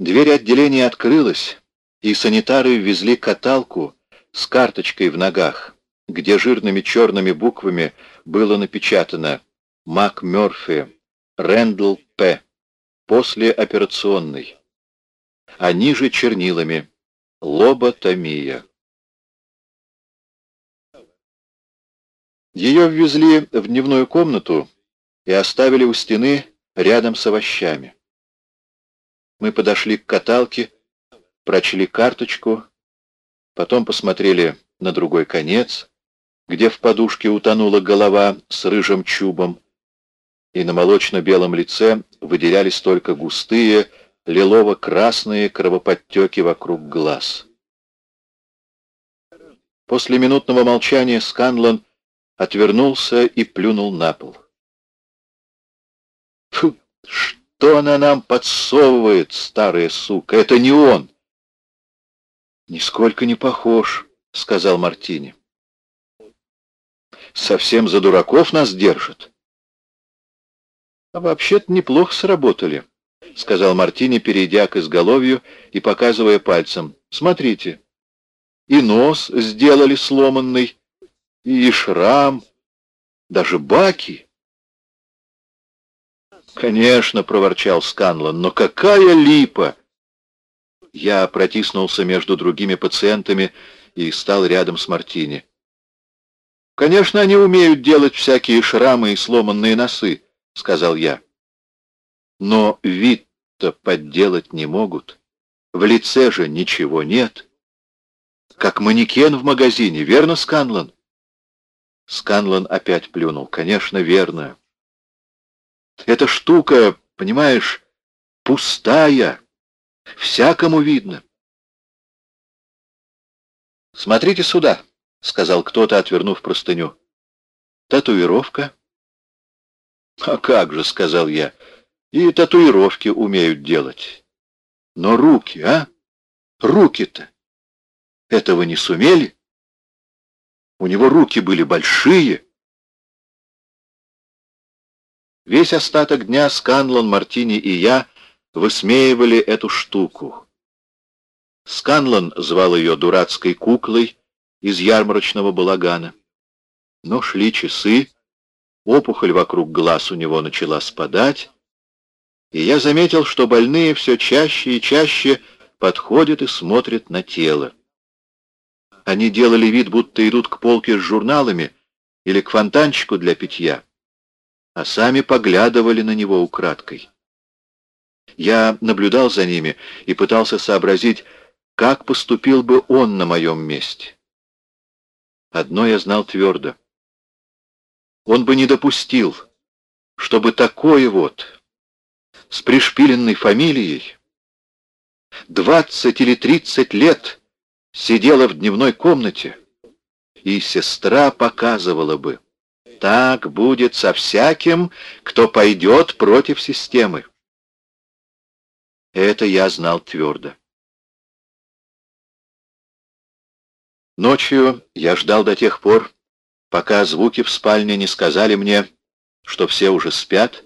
Дверь отделения открылась, и санитары ввезли каталку с карточкой в ногах, где жирными черными буквами было напечатано «Мак Мёрфи, Рэндл П. Послеоперационный». А ниже чернилами «Лоботомия». Ее ввезли в дневную комнату и оставили у стены рядом с овощами. Мы подошли к каталке, прочли карточку, потом посмотрели на другой конец, где в подушке утонула голова с рыжим чубом, и на молочно-белом лице выделялись только густые, лилово-красные кровоподтеки вокруг глаз. После минутного молчания Сканлон отвернулся и плюнул на пол. «Фу, что она нам подсовывает, старая сука? Это не он!» «Нисколько не похож», — сказал Мартини. «Совсем за дураков нас держат». «А вообще-то неплохо сработали», — сказал Мартини, перейдя к изголовью и показывая пальцем. «Смотрите, и нос сделали сломанный, и шрам, даже баки». «Конечно», — проворчал Сканлан, — «но какая липа!» Я протиснулся между другими пациентами и стал рядом с Мартини. «Конечно, они умеют делать всякие шрамы и сломанные носы», — сказал я. «Но вид-то подделать не могут. В лице же ничего нет. Как манекен в магазине, верно, Сканлан?» Сканлан опять плюнул. «Конечно, верно. Эта штука, понимаешь, пустая». Всякому видно. «Смотрите сюда», — сказал кто-то, отвернув простыню. «Татуировка?» «А как же», — сказал я, — «и татуировки умеют делать. Но руки, а? Руки-то! Этого не сумели? У него руки были большие». Весь остаток дня Сканлон, Мартини и я высмеивали эту штуку. Сканлан звал ее дурацкой куклой из ярмарочного балагана. Но шли часы, опухоль вокруг глаз у него начала спадать, и я заметил, что больные все чаще и чаще подходят и смотрят на тело. Они делали вид, будто идут к полке с журналами или к фонтанчику для питья, а сами поглядывали на него украдкой. Я наблюдал за ними и пытался сообразить, как поступил бы он на моем месте. Одно я знал твердо. Он бы не допустил, чтобы такое вот, с пришпиленной фамилией, двадцать или тридцать лет сидела в дневной комнате, и сестра показывала бы. Так будет со всяким, кто пойдет против системы. Это я знал твердо. Ночью я ждал до тех пор, пока звуки в спальне не сказали мне, что все уже спят,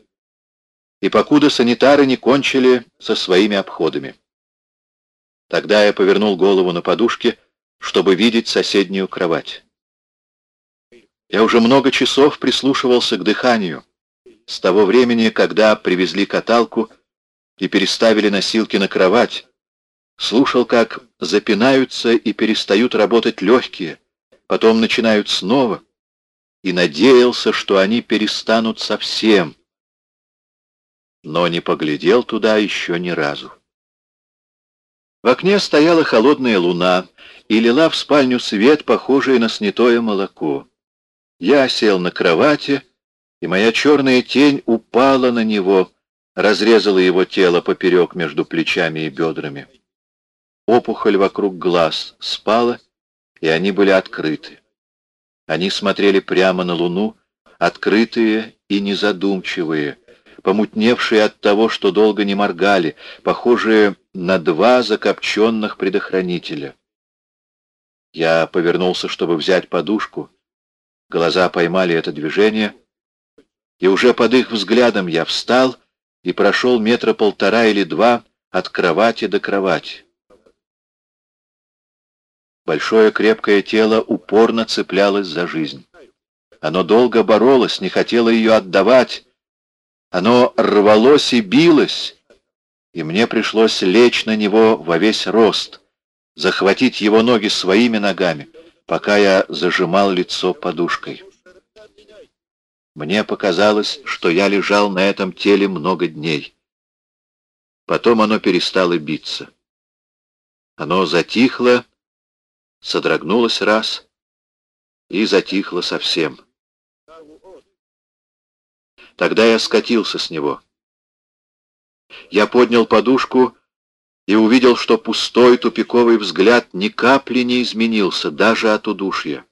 и покуда санитары не кончили со своими обходами. Тогда я повернул голову на подушке, чтобы видеть соседнюю кровать. Я уже много часов прислушивался к дыханию, с того времени, когда привезли каталку и переставили носилки на кровать, слушал, как запинаются и перестают работать легкие, потом начинают снова, и надеялся, что они перестанут совсем, но не поглядел туда еще ни разу. В окне стояла холодная луна и лила в спальню свет, похожий на снятое молоко. Я сел на кровати, и моя черная тень упала на него, разрезала его тело поперек между плечами и бедрами. Опухоль вокруг глаз спала, и они были открыты. Они смотрели прямо на луну, открытые и незадумчивые, помутневшие от того, что долго не моргали, похожие на два закопченных предохранителя. Я повернулся, чтобы взять подушку. Глаза поймали это движение, и уже под их взглядом я встал и прошел метра полтора или два от кровати до кровати. Большое крепкое тело упорно цеплялось за жизнь. Оно долго боролось, не хотело ее отдавать. Оно рвалось и билось, и мне пришлось лечь на него во весь рост, захватить его ноги своими ногами, пока я зажимал лицо подушкой. Мне показалось, что я лежал на этом теле много дней. Потом оно перестало биться. Оно затихло, содрогнулось раз и затихло совсем. Тогда я скатился с него. Я поднял подушку и увидел, что пустой тупиковый взгляд ни капли не изменился, даже от удушья.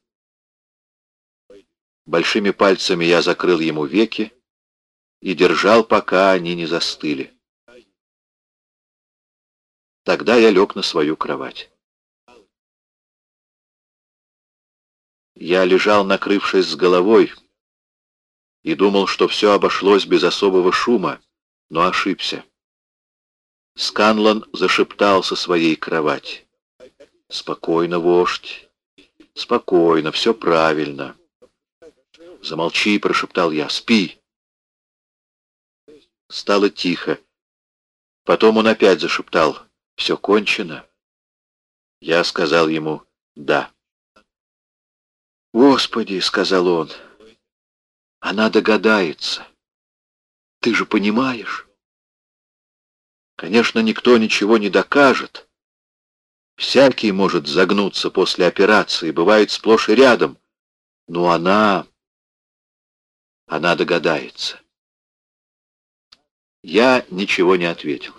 Большими пальцами я закрыл ему веки и держал, пока они не застыли. Тогда я лег на свою кровать. Я лежал, накрывшись с головой, и думал, что все обошлось без особого шума, но ошибся. Сканлан зашептал со своей кровати. «Спокойно, вождь, спокойно, все правильно». «Замолчи», — прошептал я, — «спи». Стало тихо. Потом он опять зашептал, «Все кончено». Я сказал ему «да». «Господи», — сказал он, — она догадается. Ты же понимаешь? Конечно, никто ничего не докажет. Всякий может загнуться после операции, бывает сплошь и рядом. Но она... Она догадается. Я ничего не ответил.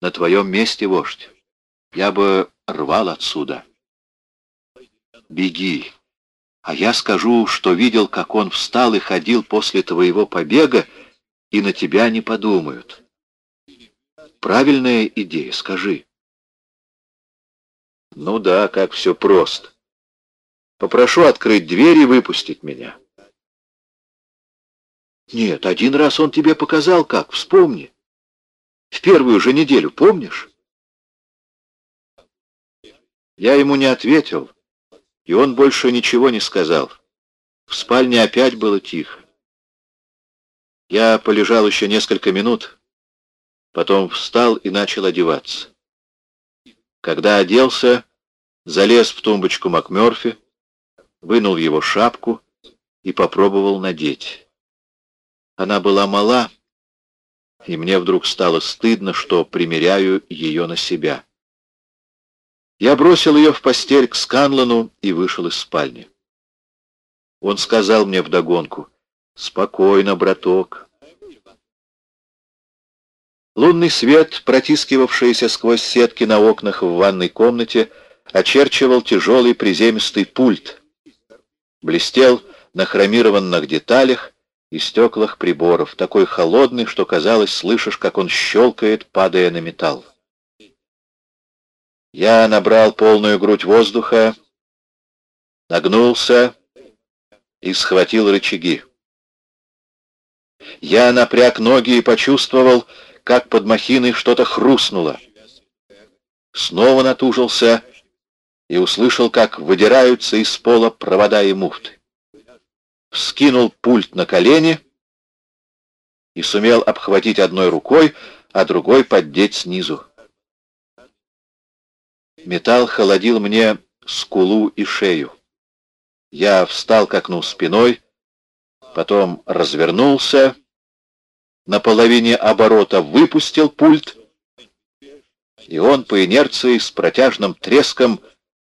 На твоем месте, вождь, я бы рвал отсюда. Беги, а я скажу, что видел, как он встал и ходил после твоего побега, и на тебя не подумают. Правильная идея, скажи. Ну да, как все просто. Попрошу открыть дверь и выпустить меня. Нет, один раз он тебе показал как, вспомни. В первую же неделю, помнишь? Я ему не ответил, и он больше ничего не сказал. В спальне опять было тихо. Я полежал еще несколько минут, потом встал и начал одеваться. Когда оделся, залез в тумбочку МакМёрфи, вынул его шапку и попробовал надеть. Она была мала, и мне вдруг стало стыдно, что примеряю ее на себя. Я бросил ее в постель к Сканлану и вышел из спальни. Он сказал мне вдогонку, «Спокойно, браток». Лунный свет, протискивавшийся сквозь сетки на окнах в ванной комнате, очерчивал тяжелый приземистый пульт. Блестел на хромированных деталях и стеклах приборов, такой холодный, что казалось, слышишь, как он щелкает, падая на металл. Я набрал полную грудь воздуха, нагнулся и схватил рычаги. Я напряг ноги и почувствовал, как под махиной что-то хрустнуло. Снова натужился и услышал, как выдираются из пола провода и муфты. Вскинул пульт на колени и сумел обхватить одной рукой, а другой поддеть снизу. Металл холодил мне скулу и шею. Я встал к окну спиной, потом развернулся, на половине оборота выпустил пульт, и он по инерции с протяжным треском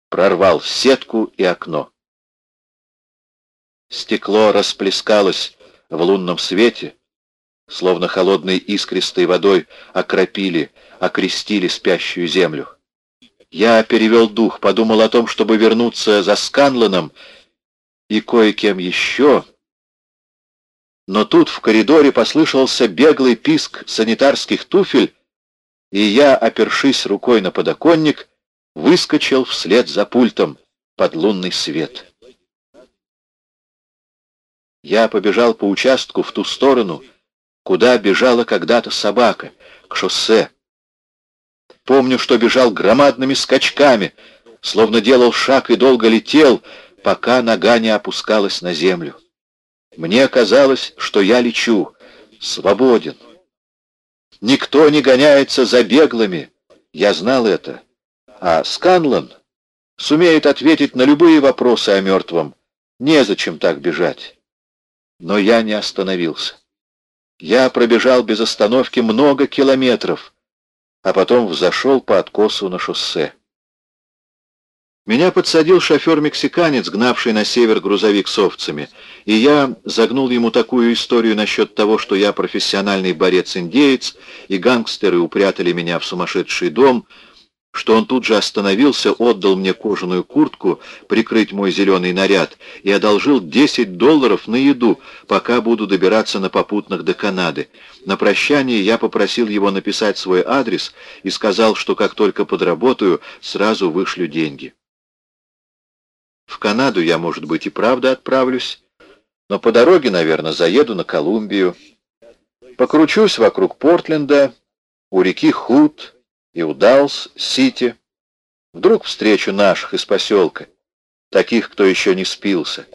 прорвал сетку и окно. Стекло расплескалось в лунном свете, словно холодной искристой водой окропили, окрестили спящую землю. Я перевел дух, подумал о том, чтобы вернуться за Сканланом и кое-кем еще. Но тут в коридоре послышался беглый писк санитарских туфель, и я, опершись рукой на подоконник, выскочил вслед за пультом под лунный свет. Я побежал по участку в ту сторону, куда бежала когда-то собака, к шоссе. Помню, что бежал громадными скачками, словно делал шаг и долго летел, пока нога не опускалась на землю. Мне казалось, что я лечу, свободен. Никто не гоняется за беглыми, я знал это. А Сканлан сумеет ответить на любые вопросы о мертвом. Незачем так бежать. Но я не остановился. Я пробежал без остановки много километров, а потом взошел по откосу на шоссе. Меня подсадил шофер-мексиканец, гнавший на север грузовик с овцами, и я загнул ему такую историю насчет того, что я профессиональный борец-индеец, и гангстеры упрятали меня в сумасшедший дом, что он тут же остановился, отдал мне кожаную куртку, прикрыть мой зеленый наряд, и одолжил 10 долларов на еду, пока буду добираться на попутных до Канады. На прощание я попросил его написать свой адрес и сказал, что как только подработаю, сразу вышлю деньги. В Канаду я, может быть, и правда отправлюсь, но по дороге, наверное, заеду на Колумбию. Покручусь вокруг Портленда, у реки Худ, и у Далс-Сити. Вдруг встречу наших из поселка, таких, кто еще не спился.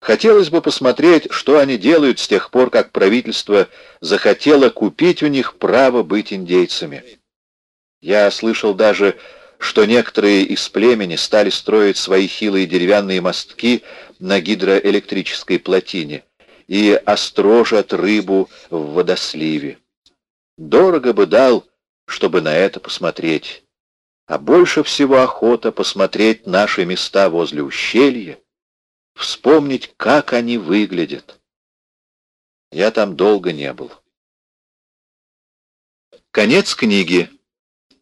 Хотелось бы посмотреть, что они делают с тех пор, как правительство захотело купить у них право быть индейцами. Я слышал даже, что некоторые из племени стали строить свои хилые деревянные мостки на гидроэлектрической плотине и острожат рыбу в водосливе. Дорого бы дал чтобы на это посмотреть. А больше всего охота посмотреть наши места возле ущелья, вспомнить, как они выглядят. Я там долго не был. Конец книги.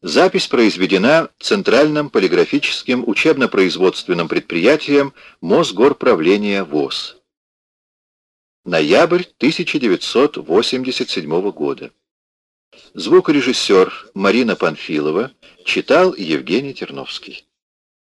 Запись произведена Центральным полиграфическим учебно-производственным предприятием Мосгорправления ВОЗ. Ноябрь 1987 года. Звукорежиссер Марина Панфилова читал Евгений Терновский.